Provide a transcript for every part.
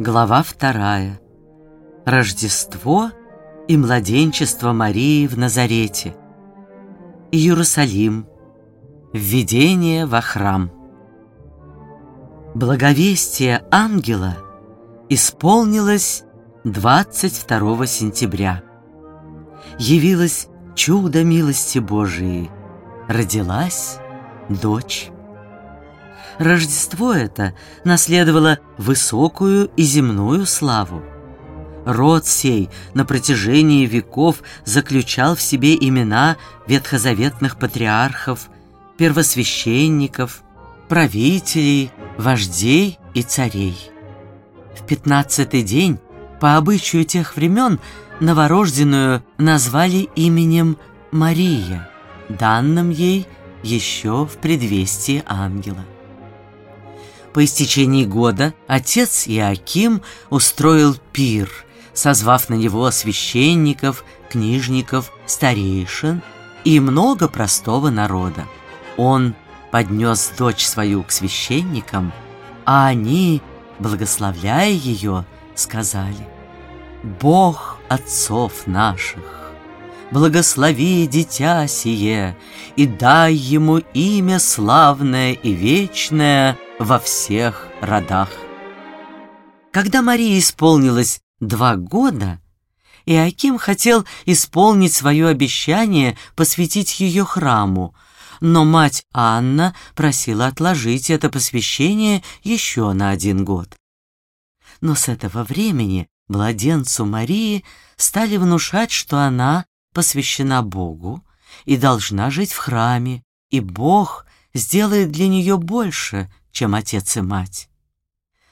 Глава вторая. Рождество и младенчество Марии в Назарете. Иерусалим. Введение во храм. Благовестие ангела исполнилось 22 сентября. Явилось чудо милости Божией. Родилась дочь. Рождество это наследовало высокую и земную славу. Род сей на протяжении веков заключал в себе имена ветхозаветных патриархов, первосвященников, правителей, вождей и царей. В пятнадцатый день, по обычаю тех времен, новорожденную назвали именем Мария, данным ей еще в предвестии ангела. По истечении года отец Иаким устроил пир, созвав на него священников, книжников, старейшин и много простого народа. Он поднес дочь свою к священникам, а они, благословляя ее, сказали «Бог отцов наших, благослови дитя сие, и дай ему имя славное и вечное во всех родах. Когда Марии исполнилось два года, Иаким хотел исполнить свое обещание посвятить ее храму, но мать Анна просила отложить это посвящение еще на один год. Но с этого времени младенцу Марии стали внушать, что она посвящена Богу и должна жить в храме, и Бог сделает для нее больше, чем отец и мать.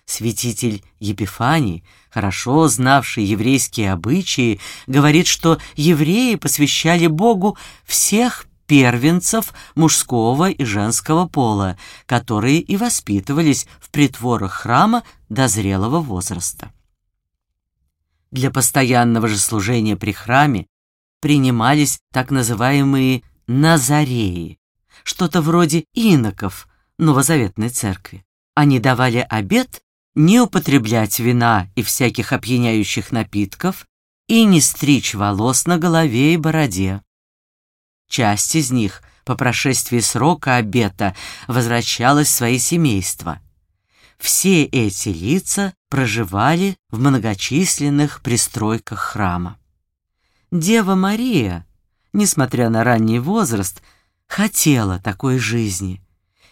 Святитель Епифаний, хорошо знавший еврейские обычаи, говорит, что евреи посвящали Богу всех первенцев мужского и женского пола, которые и воспитывались в притворах храма до зрелого возраста. Для постоянного же служения при храме принимались так называемые «назареи», что-то вроде иноков Новозаветной церкви. Они давали обет не употреблять вина и всяких опьяняющих напитков и не стричь волос на голове и бороде. Часть из них по прошествии срока обета возвращалась в свои семейства. Все эти лица проживали в многочисленных пристройках храма. Дева Мария, несмотря на ранний возраст, хотела такой жизни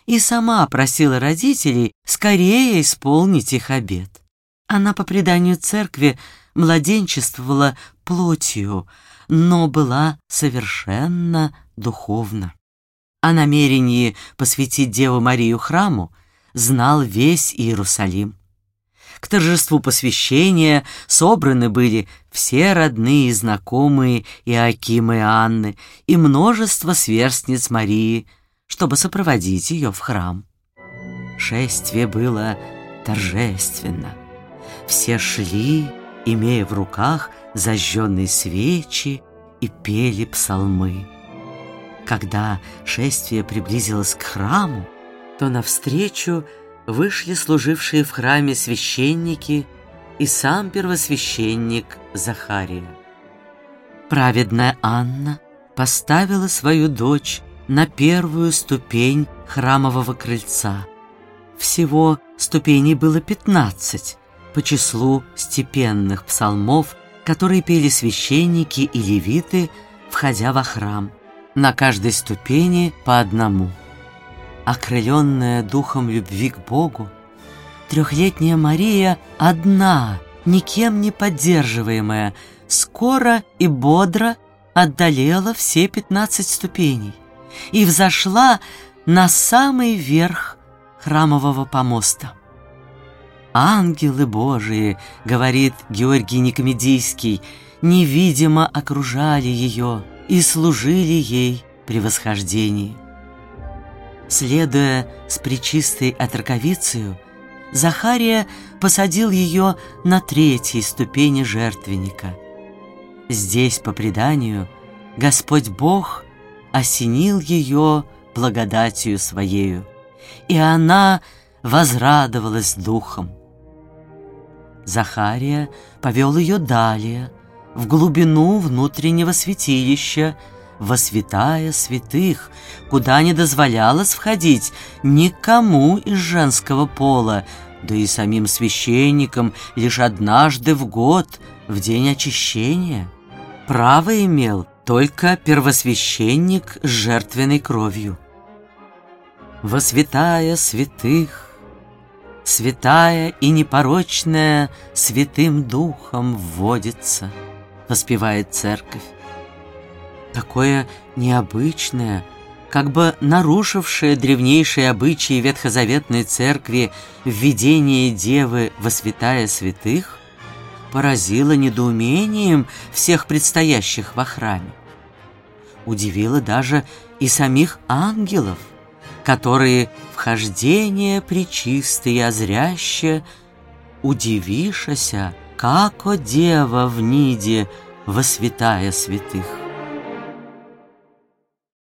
и сама просила родителей скорее исполнить их обет. Она по преданию церкви младенчествовала плотью, но была совершенно духовна. О намерении посвятить Деву Марию храму знал весь Иерусалим. К торжеству посвящения собраны были все родные и знакомые Иакима и Анны и множество сверстниц Марии, чтобы сопроводить ее в храм. Шествие было торжественно. Все шли, имея в руках зажженные свечи и пели псалмы. Когда шествие приблизилось к храму, то навстречу вышли служившие в храме священники и сам первосвященник Захария. Праведная Анна поставила свою дочь на первую ступень храмового крыльца. Всего ступеней было пятнадцать по числу степенных псалмов, которые пели священники и левиты, входя во храм. На каждой ступени по одному – окрыленная духом любви к Богу, трехлетняя Мария одна, никем не поддерживаемая, скоро и бодро отдалела все пятнадцать ступеней и взошла на самый верх храмового помоста. «Ангелы Божии», — говорит Георгий Никомедийский, невидимо окружали ее и служили ей при восхождении. Следуя с причистой отраковицею, Захария посадил ее на третьей ступени жертвенника. Здесь, по преданию, Господь Бог осенил ее благодатью Своею, и она возрадовалась духом. Захария повел ее далее, в глубину внутреннего святилища, во святая святых, куда не дозволялось входить никому из женского пола, да и самим священникам лишь однажды в год, в день очищения. Право имел только первосвященник с жертвенной кровью. Во святая святых, святая и непорочная святым духом вводится, воспевает церковь. Такое необычное, как бы нарушившее древнейшие обычаи ветхозаветной церкви введение девы во святая святых – поразило недоумением всех предстоящих во храме. Удивило даже и самих ангелов, которые вхождение причистые озряще, удивишася, како дева в ниде во святая святых.